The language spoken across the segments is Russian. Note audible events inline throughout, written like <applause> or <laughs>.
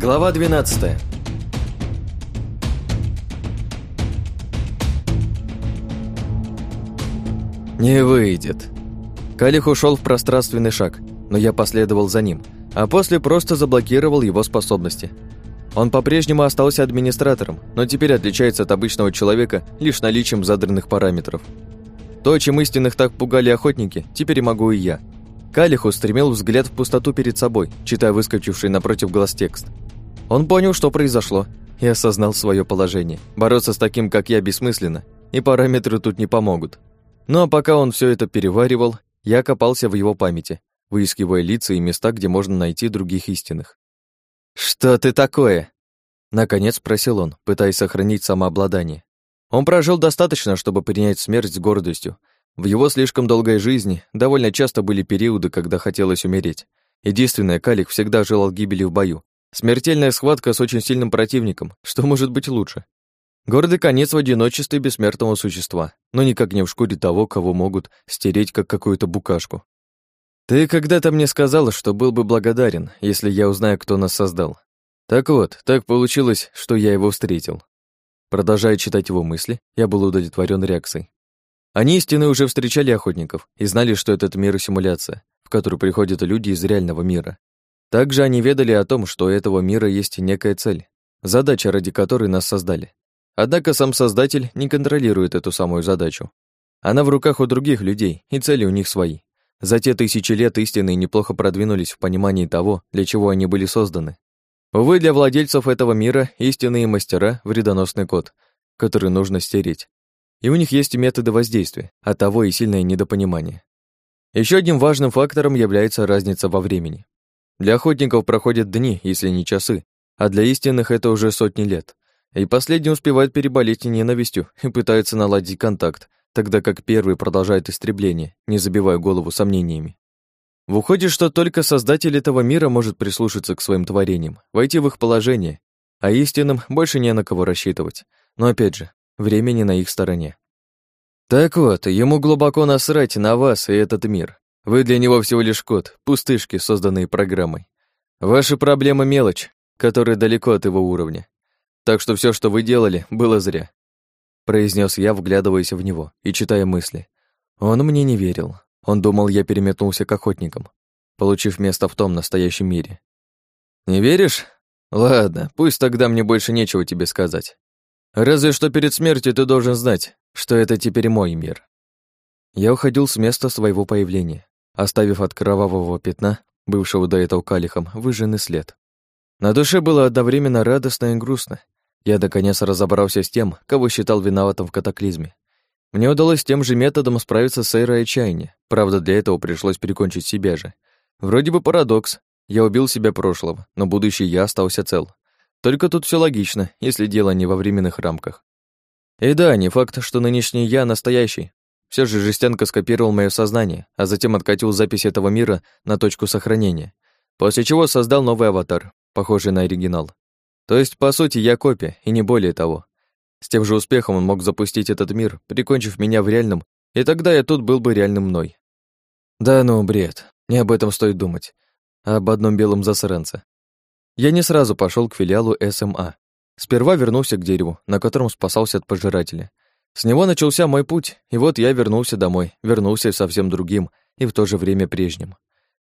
Глава 12 Не выйдет. Калих ушел в пространственный шаг, но я последовал за ним, а после просто заблокировал его способности. Он по-прежнему остался администратором, но теперь отличается от обычного человека лишь наличием задранных параметров. То, чем истинных так пугали охотники, теперь могу и я. Калих устремил взгляд в пустоту перед собой, читая выскочивший напротив глаз текст. Он понял, что произошло, и осознал свое положение. Бороться с таким, как я, бессмысленно, и параметры тут не помогут. Ну а пока он все это переваривал, я копался в его памяти, выискивая лица и места, где можно найти других истинных. «Что ты такое?» Наконец спросил он, пытаясь сохранить самообладание. Он прожил достаточно, чтобы принять смерть с гордостью. В его слишком долгой жизни довольно часто были периоды, когда хотелось умереть. Единственное, Калик всегда желал гибели в бою, Смертельная схватка с очень сильным противником. Что может быть лучше? Гордый конец в одиночестве бессмертного существа, но никак не в шкуре того, кого могут стереть как какую-то букашку. Ты когда-то мне сказала, что был бы благодарен, если я узнаю, кто нас создал. Так вот, так получилось, что я его встретил. Продолжая читать его мысли, я был удовлетворен реакцией. Они истинно уже встречали охотников и знали, что этот мир — симуляция, в которую приходят люди из реального мира, также они ведали о том, что у этого мира есть некая цель, задача, ради которой нас создали. Однако сам Создатель не контролирует эту самую задачу. Она в руках у других людей, и цели у них свои. За те тысячи лет истины неплохо продвинулись в понимании того, для чего они были созданы. Увы, для владельцев этого мира истинные мастера — вредоносный код, который нужно стереть. И у них есть методы воздействия, а того и сильное недопонимание. Еще одним важным фактором является разница во времени. Для охотников проходят дни, если не часы, а для истинных это уже сотни лет. И последний успевает переболеть ненавистью и пытается наладить контакт, тогда как первый продолжает истребление, не забивая голову сомнениями. Выходит, что только создатель этого мира может прислушаться к своим творениям, войти в их положение, а истинным больше не на кого рассчитывать. Но опять же, времени на их стороне. Так вот, ему глубоко насрать на вас и этот мир. Вы для него всего лишь код, пустышки, созданные программой. Ваши проблемы мелочь, которая далеко от его уровня. Так что все, что вы делали, было зря. Произнес я, вглядываясь в него и читая мысли. Он мне не верил. Он думал, я переметнулся к охотникам, получив место в том настоящем мире. Не веришь? Ладно, пусть тогда мне больше нечего тебе сказать. Разве что перед смертью ты должен знать, что это теперь мой мир. Я уходил с места своего появления оставив от кровавого пятна, бывшего до этого калихом, выжженный след. На душе было одновременно радостно и грустно. Я наконец разобрался с тем, кого считал виноватым в катаклизме. Мне удалось тем же методом справиться с эрой отчаяния. Правда, для этого пришлось перекончить себя же. Вроде бы парадокс. Я убил себя прошлого, но будущий я остался цел. Только тут все логично, если дело не во временных рамках. И да, не факт, что нынешний я настоящий, все же жестянка скопировал мое сознание, а затем откатил запись этого мира на точку сохранения, после чего создал новый аватар, похожий на оригинал. То есть, по сути, я копия, и не более того. С тем же успехом он мог запустить этот мир, прикончив меня в реальном, и тогда я тут был бы реальным мной. Да ну, бред. Не об этом стоит думать. А об одном белом засранце. Я не сразу пошел к филиалу СМА. Сперва вернулся к дереву, на котором спасался от пожирателя. С него начался мой путь, и вот я вернулся домой, вернулся совсем другим и в то же время прежним.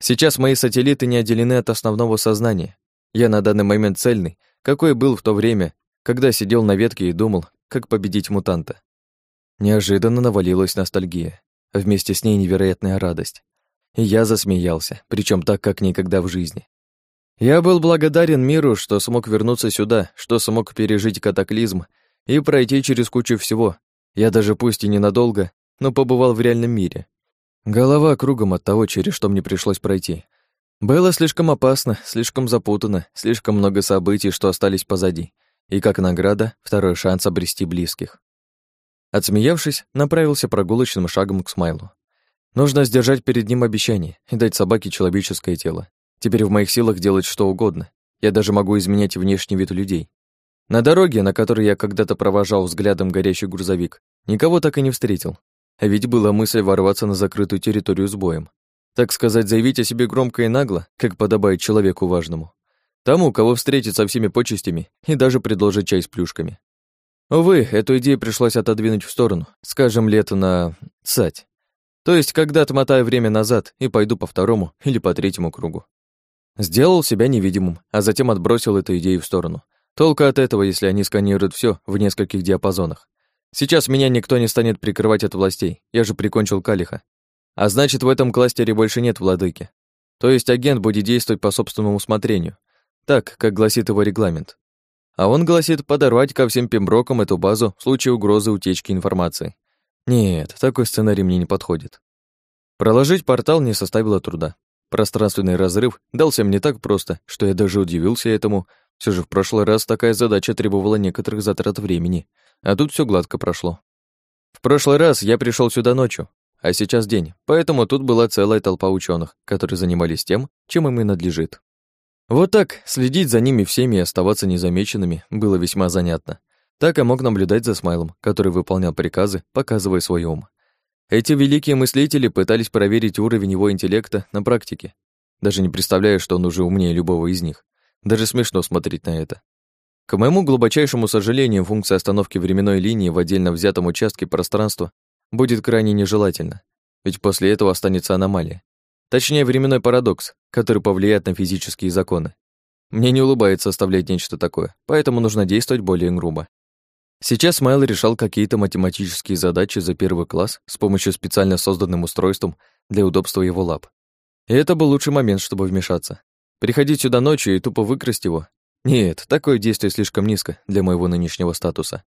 Сейчас мои сателлиты не отделены от основного сознания. Я на данный момент цельный, какой был в то время, когда сидел на ветке и думал, как победить мутанта. Неожиданно навалилась ностальгия, а вместе с ней невероятная радость. И я засмеялся, причем так, как никогда в жизни. Я был благодарен миру, что смог вернуться сюда, что смог пережить катаклизм и пройти через кучу всего. Я даже пусть и ненадолго, но побывал в реальном мире. Голова кругом от того, через что мне пришлось пройти. Было слишком опасно, слишком запутанно, слишком много событий, что остались позади. И как награда, второй шанс обрести близких. Отсмеявшись, направился прогулочным шагом к Смайлу. Нужно сдержать перед ним обещание и дать собаке человеческое тело. Теперь в моих силах делать что угодно. Я даже могу изменять внешний вид людей. На дороге, на которой я когда-то провожал взглядом горящий грузовик, никого так и не встретил. А ведь была мысль ворваться на закрытую территорию с боем. Так сказать, заявить о себе громко и нагло, как подобает человеку важному. Тому, кого встретит со всеми почестями и даже предложит чай с плюшками. Увы, эту идею пришлось отодвинуть в сторону, скажем, лет на цать. То есть, когда отмотаю время назад и пойду по второму или по третьему кругу. Сделал себя невидимым, а затем отбросил эту идею в сторону. Толку от этого, если они сканируют все в нескольких диапазонах. Сейчас меня никто не станет прикрывать от властей, я же прикончил Калиха. А значит, в этом кластере больше нет владыки. То есть агент будет действовать по собственному усмотрению, так, как гласит его регламент. А он гласит подорвать ко всем пемброкам эту базу в случае угрозы утечки информации. Нет, такой сценарий мне не подходит. Проложить портал не составило труда. Пространственный разрыв дался мне так просто, что я даже удивился этому. Все же в прошлый раз такая задача требовала некоторых затрат времени, а тут все гладко прошло. В прошлый раз я пришел сюда ночью, а сейчас день, поэтому тут была целая толпа ученых, которые занимались тем, чем им и надлежит. Вот так, следить за ними всеми и оставаться незамеченными было весьма занятно. Так я мог наблюдать за Смайлом, который выполнял приказы, показывая свой ум. Эти великие мыслители пытались проверить уровень его интеллекта на практике. Даже не представляю, что он уже умнее любого из них. Даже смешно смотреть на это. К моему глубочайшему сожалению, функция остановки временной линии в отдельно взятом участке пространства будет крайне нежелательна, ведь после этого останется аномалия. Точнее, временной парадокс, который повлияет на физические законы. Мне не улыбается оставлять нечто такое, поэтому нужно действовать более грубо. Сейчас Смайл решал какие-то математические задачи за первый класс с помощью специально созданным устройством для удобства его лап. И это был лучший момент, чтобы вмешаться. Приходить сюда ночью и тупо выкрасть его? Нет, такое действие слишком низко для моего нынешнего статуса.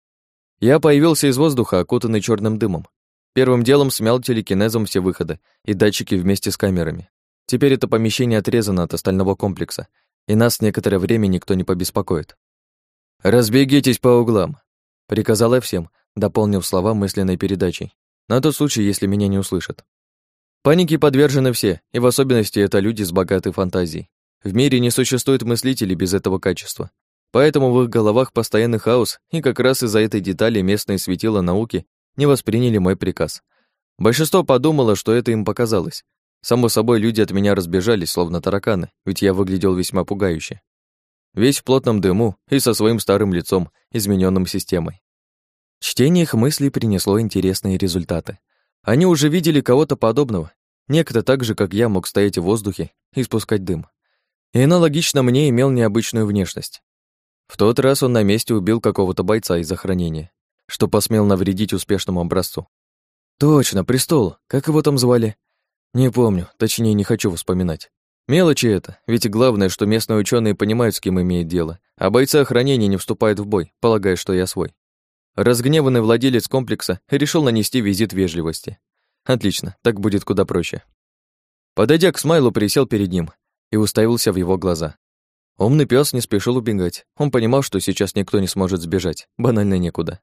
Я появился из воздуха, окутанный черным дымом, Первым делом смял телекинезом все выходы и датчики вместе с камерами. Теперь это помещение отрезано от остального комплекса, и нас некоторое время никто не побеспокоит. «Разбегитесь по углам», — приказал я всем, дополнив слова мысленной передачей, на тот случай, если меня не услышат. Панике подвержены все, и в особенности это люди с богатой фантазией. В мире не существует мыслителей без этого качества. Поэтому в их головах постоянный хаос, и как раз из-за этой детали местные светила науки не восприняли мой приказ. Большинство подумало, что это им показалось. Само собой, люди от меня разбежались, словно тараканы, ведь я выглядел весьма пугающе. Весь в плотном дыму и со своим старым лицом, измененным системой. Чтение их мыслей принесло интересные результаты. Они уже видели кого-то подобного. Некто так же, как я, мог стоять в воздухе и спускать дым. И аналогично мне имел необычную внешность. В тот раз он на месте убил какого-то бойца из охранения что посмел навредить успешному образцу. Точно, престол. Как его там звали? Не помню, точнее, не хочу вспоминать. Мелочи это, ведь главное, что местные ученые понимают, с кем имеет дело, а бойцы охранения не вступают в бой, полагая, что я свой. Разгневанный владелец комплекса решил нанести визит вежливости. Отлично, так будет куда проще. Подойдя к Смайлу, присел перед ним и уставился в его глаза. Умный пес не спешил убегать. Он понимал, что сейчас никто не сможет сбежать, банально некуда.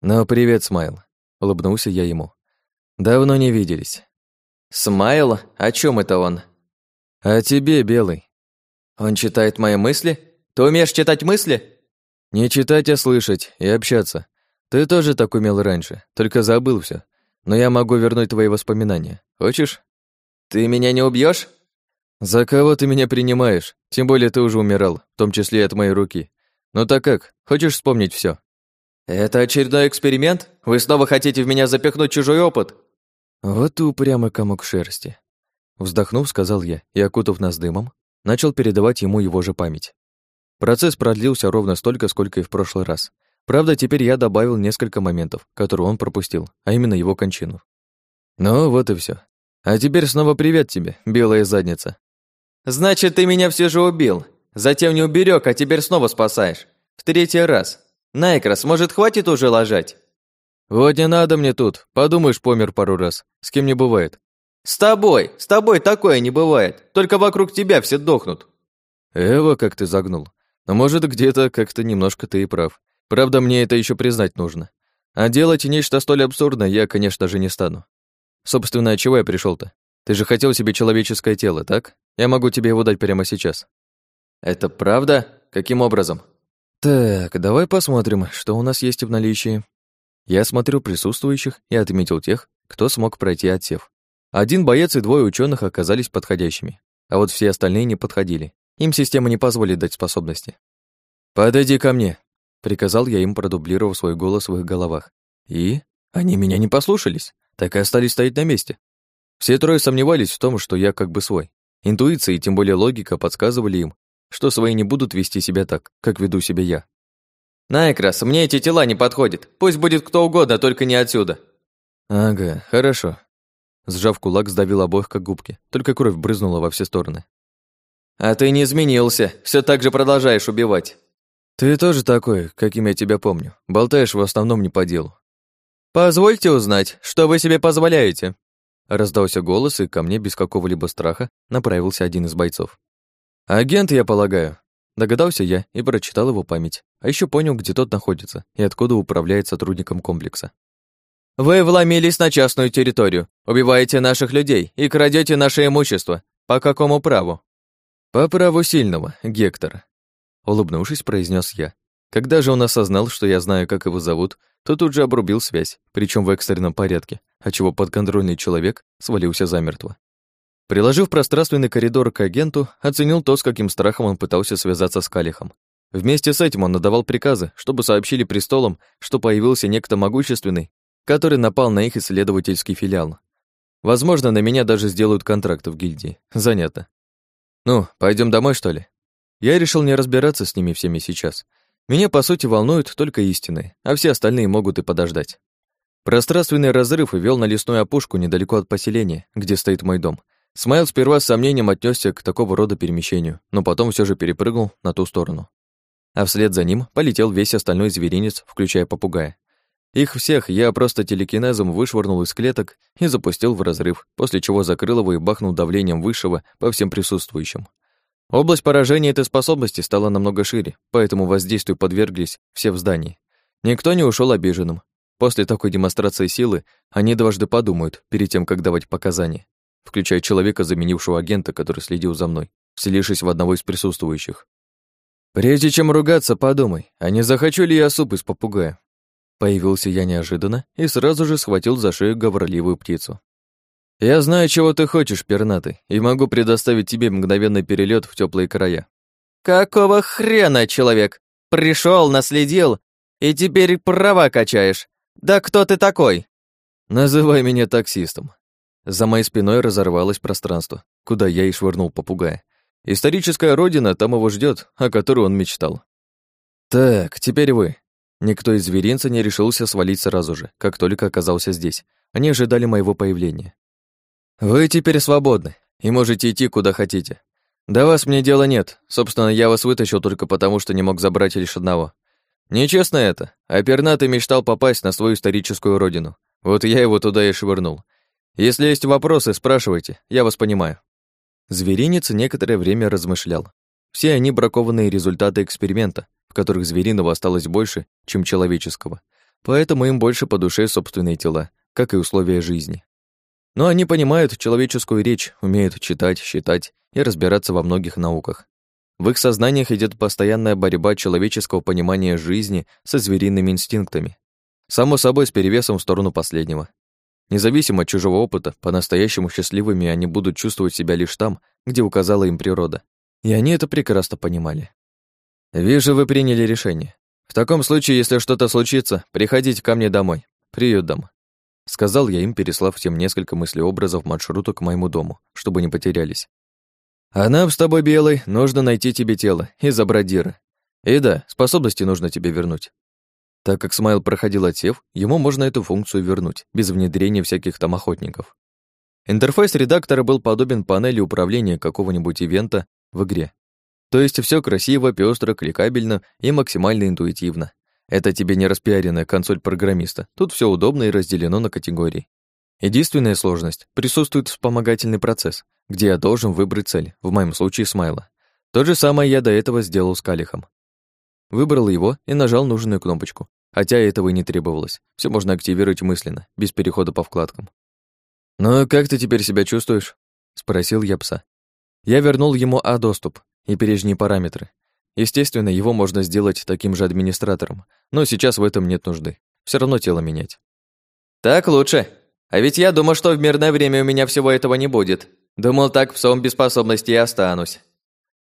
«Ну, привет, Смайл», — улыбнулся я ему. «Давно не виделись». «Смайл? О чем это он?» «О тебе, Белый». «Он читает мои мысли? Ты умеешь читать мысли?» «Не читать, а слышать и общаться. Ты тоже так умел раньше, только забыл все. Но я могу вернуть твои воспоминания. Хочешь?» «Ты меня не убьешь? «За кого ты меня принимаешь? Тем более ты уже умирал, в том числе и от моей руки. Ну так как, хочешь вспомнить все? «Это очередной эксперимент? Вы снова хотите в меня запихнуть чужой опыт?» «Вот ты упрямый комок шерсти», — вздохнув, сказал я и, окутав нас дымом, начал передавать ему его же память. Процесс продлился ровно столько, сколько и в прошлый раз. Правда, теперь я добавил несколько моментов, которые он пропустил, а именно его кончину. Ну, вот и все. А теперь снова привет тебе, белая задница. Значит, ты меня все же убил. Затем не уберег, а теперь снова спасаешь. В третий раз. Найкрас, может, хватит уже ложать?» «Вот не надо мне тут. Подумаешь, помер пару раз. С кем не бывает». «С тобой! С тобой такое не бывает. Только вокруг тебя все дохнут». «Эва, как ты загнул. Но может, где-то как-то немножко ты и прав. Правда, мне это еще признать нужно. А делать нечто столь абсурдное я, конечно же, не стану. Собственно, чего я пришел то Ты же хотел себе человеческое тело, так? Я могу тебе его дать прямо сейчас». «Это правда? Каким образом?» Так, давай посмотрим, что у нас есть в наличии. Я смотрю присутствующих и отметил тех, кто смог пройти отсев. Один боец и двое ученых оказались подходящими, а вот все остальные не подходили. Им система не позволит дать способности. «Подойди ко мне», — приказал я им, продублировав свой голос в их головах. И они меня не послушались, так и остались стоять на месте. Все трое сомневались в том, что я как бы свой. Интуиция и тем более логика подсказывали им, что свои не будут вести себя так, как веду себя я. «Найкрас, мне эти тела не подходят. Пусть будет кто угодно, только не отсюда». «Ага, хорошо». Сжав кулак, сдавил обоих как губки, только кровь брызнула во все стороны. «А ты не изменился, все так же продолжаешь убивать». «Ты тоже такой, каким я тебя помню. Болтаешь в основном не по делу». «Позвольте узнать, что вы себе позволяете?» Раздался голос, и ко мне без какого-либо страха направился один из бойцов. «Агент, я полагаю». Догадался я и прочитал его память, а еще понял, где тот находится и откуда управляет сотрудником комплекса. «Вы вломились на частную территорию, убиваете наших людей и крадете наше имущество. По какому праву?» «По праву сильного, Гектор», — улыбнувшись, произнес я. Когда же он осознал, что я знаю, как его зовут, то тут же обрубил связь, причем в экстренном порядке, отчего подконтрольный человек свалился замертво. Приложив пространственный коридор к агенту, оценил то, с каким страхом он пытался связаться с Калихом. Вместе с этим он надавал приказы, чтобы сообщили престолам, что появился некто могущественный, который напал на их исследовательский филиал. Возможно, на меня даже сделают контракт в гильдии. Занято. «Ну, пойдем домой, что ли?» Я решил не разбираться с ними всеми сейчас. Меня, по сути, волнуют только истины, а все остальные могут и подождать. Пространственный разрыв вел на лесную опушку недалеко от поселения, где стоит мой дом. Смайл сперва с сомнением отнесся к такого рода перемещению, но потом все же перепрыгнул на ту сторону. А вслед за ним полетел весь остальной зверинец, включая попугая. Их всех я просто телекинезом вышвырнул из клеток и запустил в разрыв, после чего закрыл его и бахнул давлением высшего по всем присутствующим. Область поражения этой способности стала намного шире, поэтому воздействию подверглись все в здании. Никто не ушел обиженным. После такой демонстрации силы они дважды подумают перед тем, как давать показания, включая человека, заменившего агента, который следил за мной, вселившись в одного из присутствующих. «Прежде чем ругаться, подумай, а не захочу ли я суп из попугая?» Появился я неожиданно и сразу же схватил за шею говорливую птицу. «Я знаю, чего ты хочешь, пернатый, и могу предоставить тебе мгновенный перелет в теплые края». «Какого хрена, человек? Пришел, наследил, и теперь права качаешь? Да кто ты такой?» «Называй меня таксистом». За моей спиной разорвалось пространство, куда я и швырнул попугая. Историческая родина там его ждет, о которой он мечтал. «Так, теперь вы. Никто из зверинца не решился свалить сразу же, как только оказался здесь. Они ожидали моего появления. «Вы теперь свободны и можете идти куда хотите. До вас мне дела нет. Собственно, я вас вытащил только потому, что не мог забрать лишь одного. Нечестно это, а пернатый мечтал попасть на свою историческую родину. Вот я его туда и швырнул. Если есть вопросы, спрашивайте, я вас понимаю». Зверинец некоторое время размышлял. Все они бракованные результаты эксперимента, в которых звериного осталось больше, чем человеческого, поэтому им больше по душе собственные тела, как и условия жизни. Но они понимают человеческую речь, умеют читать, считать и разбираться во многих науках. В их сознаниях идет постоянная борьба человеческого понимания жизни со звериными инстинктами. Само собой, с перевесом в сторону последнего. Независимо от чужого опыта, по-настоящему счастливыми они будут чувствовать себя лишь там, где указала им природа. И они это прекрасно понимали. «Вижу, вы приняли решение. В таком случае, если что-то случится, приходите ко мне домой. Приют дам». Сказал я им, переслав всем несколько мыслеобразов маршрута к моему дому, чтобы не потерялись. «А нам с тобой, Белый, нужно найти тебе тело и забрать Дира. И да, способности нужно тебе вернуть. Так как Смайл проходил отсев, ему можно эту функцию вернуть, без внедрения всяких там охотников. Интерфейс редактора был подобен панели управления какого-нибудь ивента в игре. То есть все красиво, пестро, кликабельно и максимально интуитивно. Это тебе не распиаренная консоль программиста. Тут все удобно и разделено на категории. Единственная сложность – присутствует вспомогательный процесс, где я должен выбрать цель, в моем случае смайла. То же самое я до этого сделал с Калихом. Выбрал его и нажал нужную кнопочку, хотя этого и не требовалось. Все можно активировать мысленно, без перехода по вкладкам. «Ну, как ты теперь себя чувствуешь?» – спросил я пса. Я вернул ему А-доступ, и прежние параметры. Естественно, его можно сделать таким же администратором, но сейчас в этом нет нужды. Все равно тело менять. Так лучше. А ведь я думал, что в мирное время у меня всего этого не будет. Думал, так псом без способностей и останусь.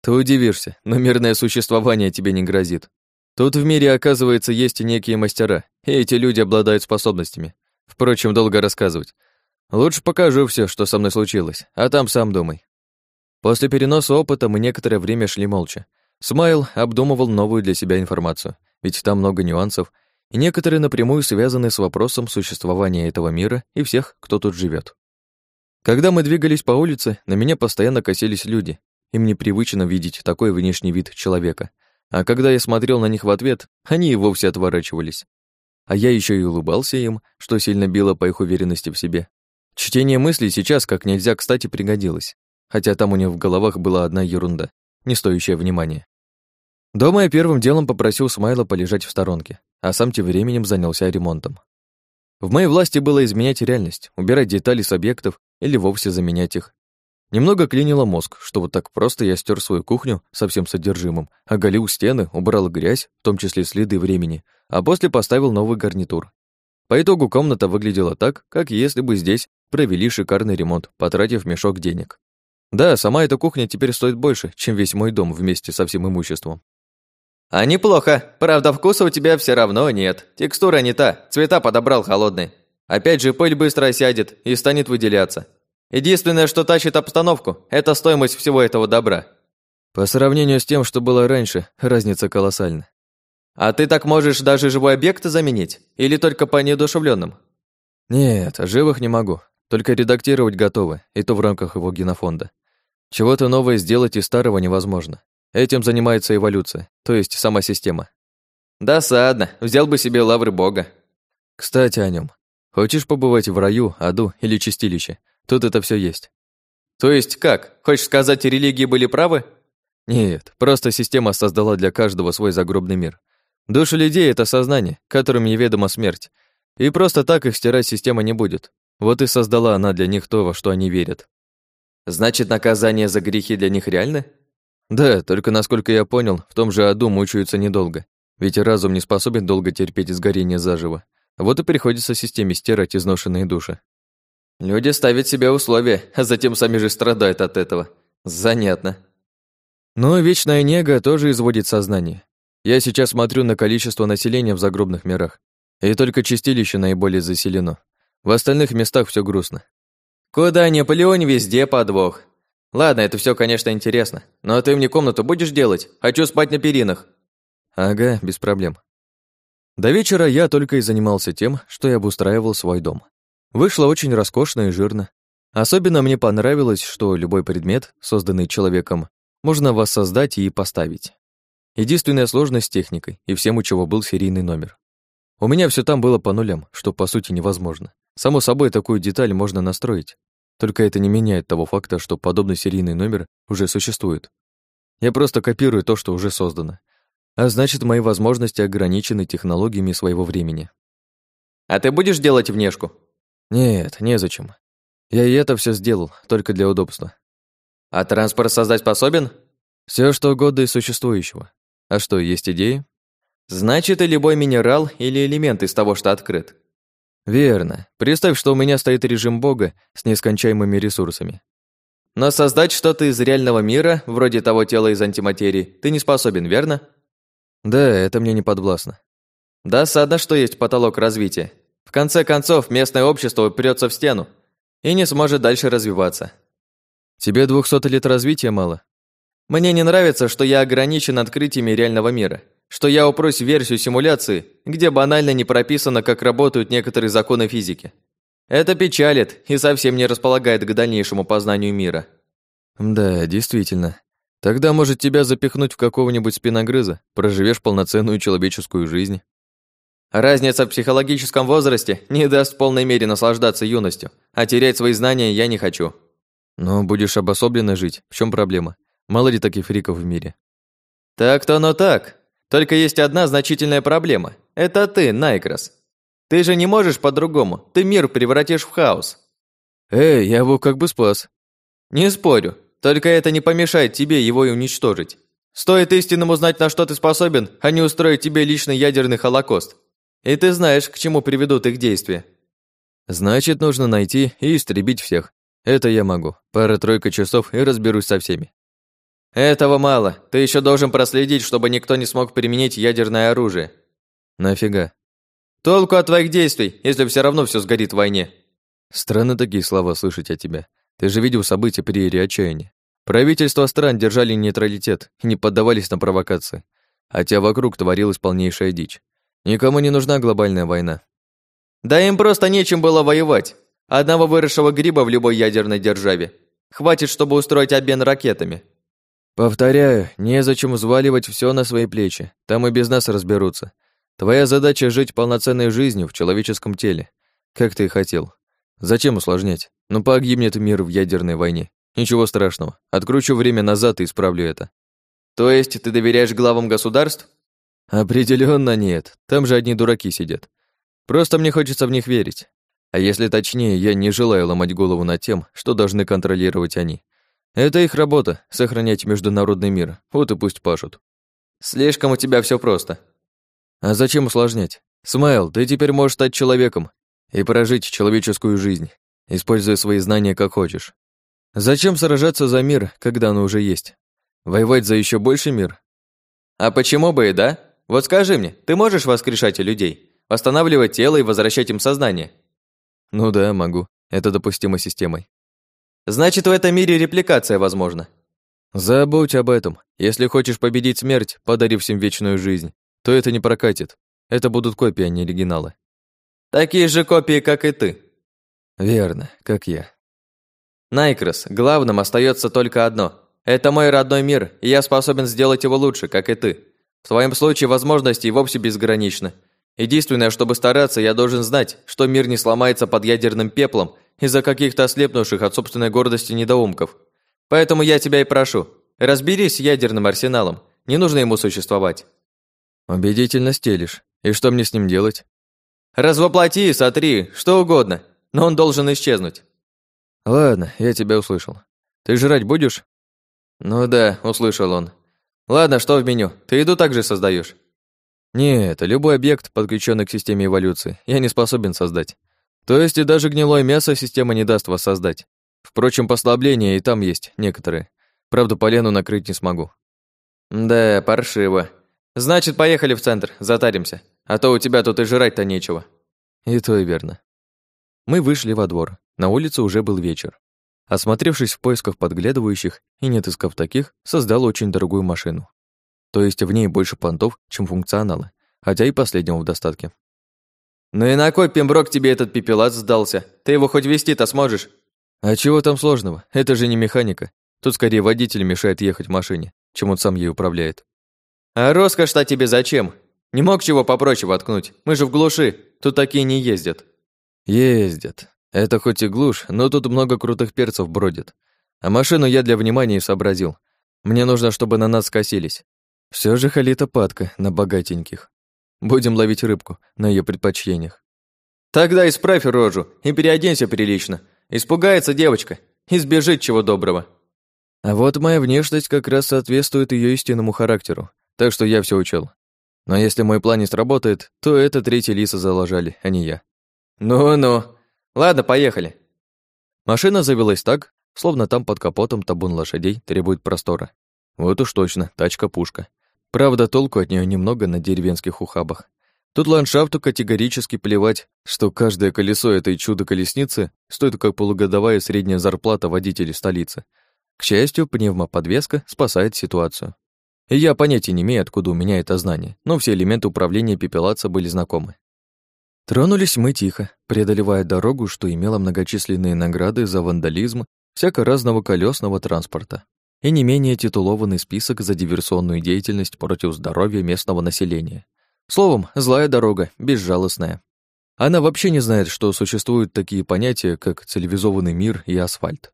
Ты удивишься, но мирное существование тебе не грозит. Тут в мире, оказывается, есть некие мастера, и эти люди обладают способностями. Впрочем, долго рассказывать. Лучше покажу все, что со мной случилось, а там сам думай. После переноса опыта мы некоторое время шли молча. Смайл обдумывал новую для себя информацию, ведь там много нюансов, некоторые напрямую связаны с вопросом существования этого мира и всех, кто тут живет. Когда мы двигались по улице, на меня постоянно косились люди. Им непривычно видеть такой внешний вид человека. А когда я смотрел на них в ответ, они и вовсе отворачивались. А я еще и улыбался им, что сильно било по их уверенности в себе. Чтение мыслей сейчас как нельзя кстати пригодилось, хотя там у них в головах была одна ерунда, не стоящая внимания. Дома я первым делом попросил Смайла полежать в сторонке, а сам тем временем занялся ремонтом. В моей власти было изменять реальность, убирать детали с объектов или вовсе заменять их. Немного клинило мозг, что вот так просто я стер свою кухню со всем содержимым, оголил стены, убрал грязь, в том числе следы времени, а после поставил новый гарнитур. По итогу комната выглядела так, как если бы здесь провели шикарный ремонт, потратив мешок денег. Да, сама эта кухня теперь стоит больше, чем весь мой дом вместе со всем имуществом. А неплохо. Правда, вкуса у тебя все равно нет. Текстура не та, цвета подобрал холодные. Опять же, пыль быстро осядет и станет выделяться. Единственное, что тащит обстановку, это стоимость всего этого добра. По сравнению с тем, что было раньше, разница колоссальна. А ты так можешь даже живой объект заменить? Или только по неодушевленным? Нет, живых не могу. Только редактировать готовы, и то в рамках его генофонда. Чего-то новое сделать из старого невозможно. Этим занимается эволюция, то есть сама система. Досадно, взял бы себе лавры бога. Кстати, о нем. Хочешь побывать в раю, аду или чистилище? Тут это все есть. То есть как? Хочешь сказать, религии были правы? Нет, просто система создала для каждого свой загробный мир. Души людей — это сознание, которым неведома смерть. И просто так их стирать система не будет. Вот и создала она для них то, во что они верят. Значит, наказание за грехи для них реально? Да, только насколько я понял, в том же аду мучаются недолго. Ведь разум не способен долго терпеть изгорение заживо. Вот и приходится системе стирать изношенные души. Люди ставят себе условия, а затем сами же страдают от этого. Занятно. Но вечная нега тоже изводит сознание. Я сейчас смотрю на количество населения в загробных мирах, и только чистилище наиболее заселено. В остальных местах все грустно. Куда Наполеон везде подвох. Ладно, это все, конечно, интересно, но ты мне комнату будешь делать? Хочу спать на перинах. Ага, без проблем. До вечера я только и занимался тем, что я обустраивал свой дом. Вышло очень роскошно и жирно. Особенно мне понравилось, что любой предмет, созданный человеком, можно воссоздать и поставить. Единственная сложность с техникой и всем, у чего был серийный номер. У меня все там было по нулям, что по сути невозможно. Само собой, такую деталь можно настроить. Только это не меняет того факта, что подобный серийный номер уже существует. Я просто копирую то, что уже создано. А значит, мои возможности ограничены технологиями своего времени. А ты будешь делать внешку? Нет, незачем. Я и это все сделал, только для удобства. А транспорт создать способен? Все, что угодно из существующего. А что, есть идеи? Значит, и любой минерал или элемент из того, что открыт. Верно. Представь, что у меня стоит режим бога с нескончаемыми ресурсами. Но создать что-то из реального мира, вроде того тела из антиматерии, ты не способен, верно? Да, это мне не подвластно. Досадно, что есть потолок развития. В конце концов, местное общество упрется в стену и не сможет дальше развиваться. Тебе 200 лет развития мало? Мне не нравится, что я ограничен открытиями реального мира что я упрусь в версию симуляции, где банально не прописано, как работают некоторые законы физики. Это печалит и совсем не располагает к дальнейшему познанию мира. Да, действительно. Тогда, может, тебя запихнуть в какого-нибудь спиногрыза, проживешь полноценную человеческую жизнь. Разница в психологическом возрасте не даст в полной мере наслаждаться юностью, а терять свои знания я не хочу. Но будешь обособленно жить, в чем проблема? Мало ли таких фриков в мире. Так-то оно так, только есть одна значительная проблема. Это ты, Найкрос. Ты же не можешь по-другому. Ты мир превратишь в хаос. Эй, я его как бы спас. Не спорю. Только это не помешает тебе его и уничтожить. Стоит истинному знать, на что ты способен, а не устроить тебе личный ядерный холокост. И ты знаешь, к чему приведут их действия. Значит, нужно найти и истребить всех. Это я могу. Пара-тройка часов и разберусь со всеми. Этого мало. Ты еще должен проследить, чтобы никто не смог применить ядерное оружие. Нафига? Толку от твоих действий, если все равно все сгорит в войне. Странно такие слова слышать от тебя. Ты же видел события при Ире отчаяния. Правительства стран держали нейтралитет и не поддавались на провокации. Хотя вокруг творилась полнейшая дичь. Никому не нужна глобальная война. Да им просто нечем было воевать. Одного выросшего гриба в любой ядерной державе. Хватит, чтобы устроить обмен ракетами. Повторяю, незачем взваливать все на свои плечи. Там и без нас разберутся. Твоя задача жить полноценной жизнью в человеческом теле, как ты и хотел. Зачем усложнять? Ну погибнет мир в ядерной войне. Ничего страшного. Откручу время назад и исправлю это. То есть ты доверяешь главам государств? Определенно нет. Там же одни дураки сидят. Просто мне хочется в них верить. А если точнее, я не желаю ломать голову над тем, что должны контролировать они. Это их работа — сохранять международный мир. Вот и пусть пашут. Слишком у тебя все просто. А зачем усложнять? Смайл, ты теперь можешь стать человеком и прожить человеческую жизнь, используя свои знания как хочешь. Зачем сражаться за мир, когда оно уже есть? Воевать за еще больший мир? А почему бы и да? Вот скажи мне, ты можешь воскрешать людей? Восстанавливать тело и возвращать им сознание? Ну да, могу. Это допустимо системой. Значит, в этом мире репликация возможна. Забудь об этом. Если хочешь победить смерть, подарив всем вечную жизнь, то это не прокатит. Это будут копии, а не оригиналы. Такие же копии, как и ты. Верно, как я. Найкрос, главным остается только одно. Это мой родной мир, и я способен сделать его лучше, как и ты. В твоем случае возможности и вовсе безграничны. Единственное, чтобы стараться, я должен знать, что мир не сломается под ядерным пеплом из-за каких-то ослепнувших от собственной гордости недоумков. Поэтому я тебя и прошу, разберись с ядерным арсеналом, не нужно ему существовать. Убедительно стелишь. И что мне с ним делать? Развоплоти, сотри, что угодно, но он должен исчезнуть. Ладно, я тебя услышал. Ты жрать будешь? Ну да, услышал он. Ладно, что в меню? Ты еду также создаешь? Нет, любой объект, подключенный к системе эволюции, я не способен создать. То есть и даже гнилое мясо система не даст воссоздать. Впрочем, послабления и там есть некоторые. Правда, полену накрыть не смогу. Да, паршиво. Значит, поехали в центр, затаримся. А то у тебя тут и жрать-то нечего. И то и верно. Мы вышли во двор. На улице уже был вечер. Осмотревшись в поисках подглядывающих и не отыскав таких, создал очень дорогую машину. То есть в ней больше понтов, чем функционала, хотя и последнего в достатке. «Ну и на кой, Пемброк, тебе этот пепелац сдался? Ты его хоть вести-то сможешь?» «А чего там сложного? Это же не механика. Тут скорее водитель мешает ехать в машине, чем он сам ей управляет». «А роскошь-то тебе зачем? Не мог чего попроще воткнуть? Мы же в глуши, тут такие не ездят». «Ездят. Это хоть и глушь, но тут много крутых перцев бродит. А машину я для внимания сообразил. Мне нужно, чтобы на нас скосились. Все же халита падка на богатеньких. Будем ловить рыбку на ее предпочтениях. Тогда исправь рожу и переоденься прилично. Испугается девочка и сбежит чего доброго. А вот моя внешность как раз соответствует ее истинному характеру, так что я все учел. Но если мой план не сработает, то это третьи лиса заложали, а не я. Ну-ну, Ладно, поехали. Машина завелась так, словно там под капотом табун лошадей требует простора. Вот уж точно, тачка-пушка. Правда, толку от нее немного на деревенских ухабах. Тут ландшафту категорически плевать, что каждое колесо этой чудо-колесницы стоит как полугодовая средняя зарплата водителей столицы. К счастью, пневмоподвеска спасает ситуацию. И я понятия не имею, откуда у меня это знание, но все элементы управления пепелаца были знакомы. Тронулись мы тихо, преодолевая дорогу, что имела многочисленные награды за вандализм всяко разного колесного транспорта и не менее титулованный список за диверсионную деятельность против здоровья местного населения. Словом, злая дорога, безжалостная. Она вообще не знает, что существуют такие понятия, как цивилизованный мир и асфальт.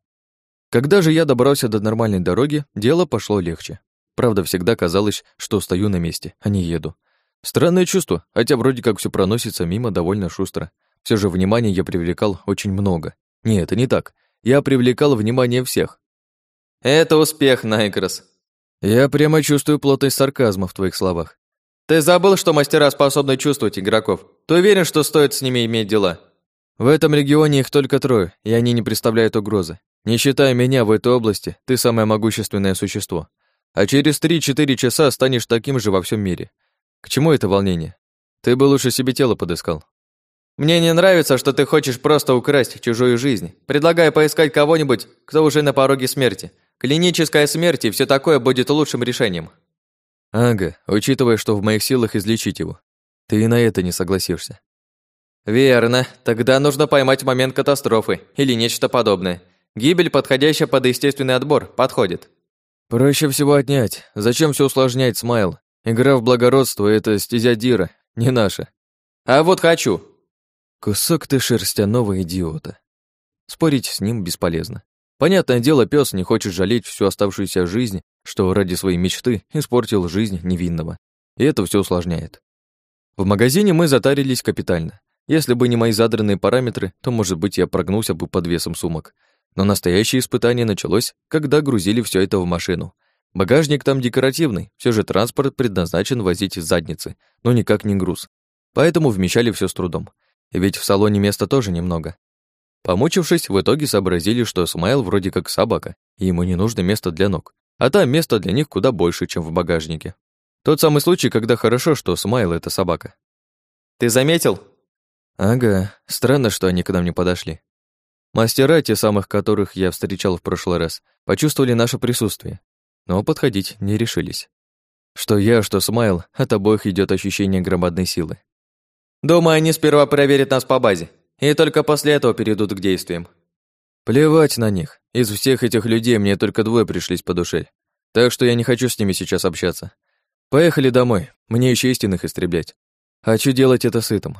Когда же я добрался до нормальной дороги, дело пошло легче. Правда, всегда казалось, что стою на месте, а не еду. Странное чувство, хотя вроде как все проносится мимо довольно шустро. Все же внимания я привлекал очень много. Нет, это не так. Я привлекал внимание всех. Это успех, Найкрос. Я прямо чувствую плотность сарказма в твоих словах. Ты забыл, что мастера способны чувствовать игроков? Ты уверен, что стоит с ними иметь дела? В этом регионе их только трое, и они не представляют угрозы. Не считая меня в этой области, ты самое могущественное существо. а через 3-4 часа станешь таким же во всем мире. К чему это волнение? Ты бы лучше себе тело подыскал. Мне не нравится, что ты хочешь просто украсть чужую жизнь. Предлагаю поискать кого-нибудь, кто уже на пороге смерти. Клиническая смерть и все такое будет лучшим решением. Ага, учитывая, что в моих силах излечить его. Ты и на это не согласишься. Верно. Тогда нужно поймать момент катастрофы или нечто подобное. Гибель, подходящая под естественный отбор, подходит. Проще всего отнять. Зачем все усложнять, Смайл? Игра в благородство — это стезя Дира, не наша. А вот хочу. Кусок ты шерстяного идиота. Спорить с ним бесполезно. Понятное дело, пес не хочет жалеть всю оставшуюся жизнь, что ради своей мечты испортил жизнь невинного. И это все усложняет. В магазине мы затарились капитально. Если бы не мои задранные параметры, то, может быть, я прогнулся бы под весом сумок. Но настоящее испытание началось, когда грузили все это в машину. Багажник там декоративный, все же транспорт предназначен возить задницы, но никак не груз. Поэтому вмещали все с трудом. Ведь в салоне места тоже немного. Помучившись, в итоге сообразили, что Смайл вроде как собака, и ему не нужно место для ног. А там место для них куда больше, чем в багажнике. Тот самый случай, когда хорошо, что Смайл — это собака. «Ты заметил?» Ага, странно, что они к нам не подошли. Мастера, те самых которых я встречал в прошлый раз, почувствовали наше присутствие, но подходить не решились. Что я, что Смайл, от обоих идет ощущение громадной силы. «Думаю, они сперва проверят нас по базе, и только после этого перейдут к действиям». Плевать на них. Из всех этих людей мне только двое пришлись по душе. Так что я не хочу с ними сейчас общаться. Поехали домой, мне еще истинных истреблять. Хочу делать это сытым.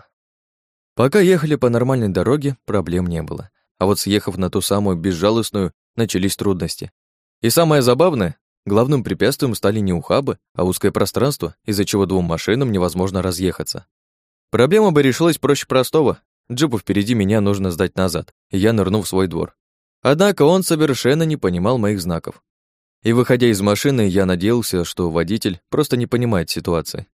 Пока ехали по нормальной дороге, проблем не было. А вот съехав на ту самую безжалостную, начались трудности. И самое забавное, главным препятствием стали не ухабы, а узкое пространство, из-за чего двум машинам невозможно разъехаться. Проблема бы решилась проще простого. Джипу впереди меня нужно сдать назад, и я нырну в свой двор. Однако он совершенно не понимал моих знаков. И выходя из машины, я надеялся, что водитель просто не понимает ситуации.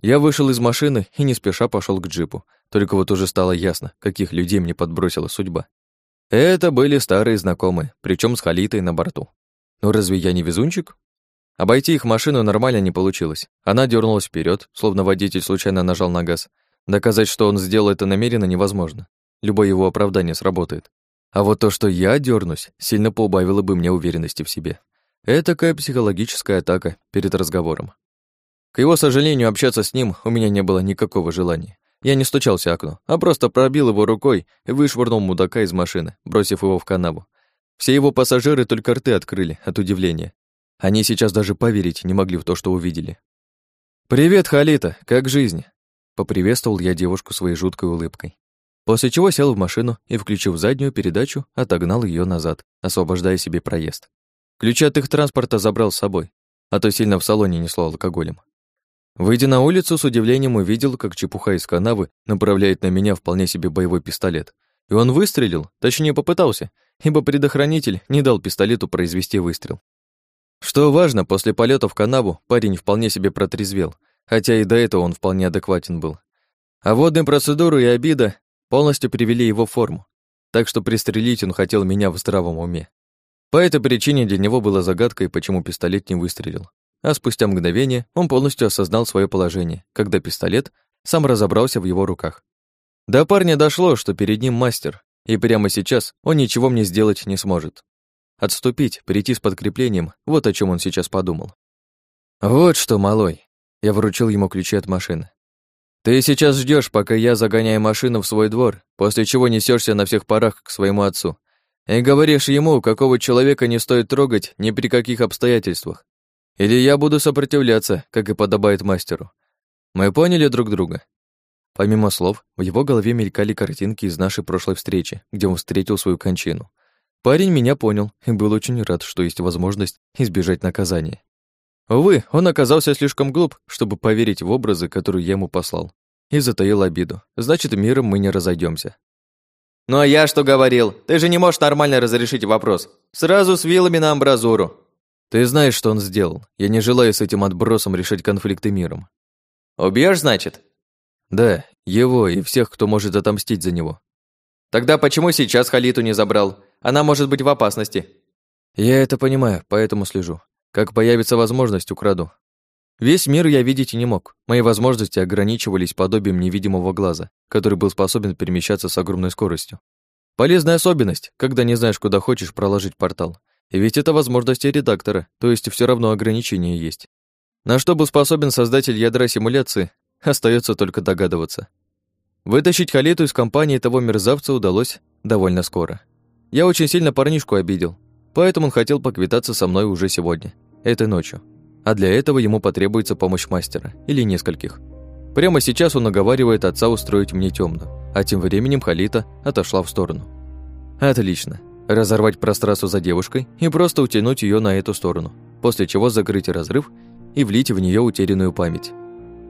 Я вышел из машины и не спеша пошел к джипу, только вот уже стало ясно, каких людей мне подбросила судьба. Это были старые знакомые, причем с Халитой на борту. Но разве я не везунчик? Обойти их машину нормально не получилось. Она дернулась вперед, словно водитель случайно нажал на газ. Доказать, что он сделал это намеренно, невозможно. Любое его оправдание сработает. А вот то, что я дернусь, сильно поубавило бы мне уверенности в себе. Этакая психологическая атака перед разговором. К его сожалению, общаться с ним у меня не было никакого желания. Я не стучался окно, а просто пробил его рукой и вышвырнул мудака из машины, бросив его в канаву. Все его пассажиры только рты открыли от удивления. Они сейчас даже поверить не могли в то, что увидели. «Привет, Халита, как жизнь?» Поприветствовал я девушку своей жуткой улыбкой. После чего сел в машину и, включив заднюю передачу, отогнал ее назад, освобождая себе проезд. Ключи от их транспорта забрал с собой, а то сильно в салоне несло алкоголем. Выйдя на улицу, с удивлением увидел, как чепуха из канавы направляет на меня вполне себе боевой пистолет. И он выстрелил, точнее попытался, ибо предохранитель не дал пистолету произвести выстрел. Что важно, после полета в канаву парень вполне себе протрезвел, хотя и до этого он вполне адекватен был. А водные процедуры и обида полностью привели его в форму, так что пристрелить он хотел меня в здравом уме. По этой причине для него было загадкой, почему пистолет не выстрелил а спустя мгновение он полностью осознал свое положение, когда пистолет сам разобрался в его руках. До парня дошло, что перед ним мастер, и прямо сейчас он ничего мне сделать не сможет. Отступить, прийти с подкреплением — вот о чем он сейчас подумал. «Вот что, малой», — я вручил ему ключи от машины. «Ты сейчас ждешь, пока я загоняю машину в свой двор, после чего несешься на всех парах к своему отцу, и говоришь ему, какого человека не стоит трогать ни при каких обстоятельствах. Или я буду сопротивляться, как и подобает мастеру. Мы поняли друг друга?» Помимо слов, в его голове мелькали картинки из нашей прошлой встречи, где он встретил свою кончину. Парень меня понял и был очень рад, что есть возможность избежать наказания. Увы, он оказался слишком глуп, чтобы поверить в образы, которые я ему послал, и затаил обиду. Значит, миром мы не разойдемся. «Ну а я что говорил? Ты же не можешь нормально разрешить вопрос. Сразу с вилами на амбразуру. Ты знаешь, что он сделал. Я не желаю с этим отбросом решать конфликты миром. Убьешь, значит? Да, его и всех, кто может отомстить за него. Тогда почему сейчас Халиту не забрал? Она может быть в опасности. Я это понимаю, поэтому слежу. Как появится возможность, украду. Весь мир я видеть не мог. Мои возможности ограничивались подобием невидимого глаза, который был способен перемещаться с огромной скоростью. Полезная особенность, когда не знаешь, куда хочешь проложить портал. И ведь это возможности редактора, то есть все равно ограничения есть. На что был способен создатель ядра симуляции, <laughs> остается только догадываться. Вытащить Халиту из компании того мерзавца удалось довольно скоро. Я очень сильно парнишку обидел, поэтому он хотел поквитаться со мной уже сегодня, этой ночью. А для этого ему потребуется помощь мастера, или нескольких. Прямо сейчас он наговаривает отца устроить мне темную, а тем временем Халита отошла в сторону. Отлично. Разорвать пространство за девушкой и просто утянуть ее на эту сторону, после чего закрыть разрыв и влить в нее утерянную память.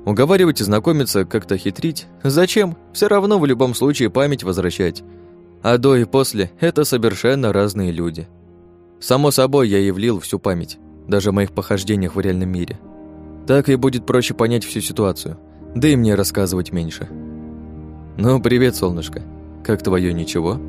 Уговаривать и знакомиться, как-то хитрить? Зачем? Все равно в любом случае память возвращать. А до и после – это совершенно разные люди. Само собой, я явлил всю память, даже о моих похождениях в реальном мире. Так и будет проще понять всю ситуацию, да и мне рассказывать меньше. «Ну, привет, солнышко. Как твое ничего?»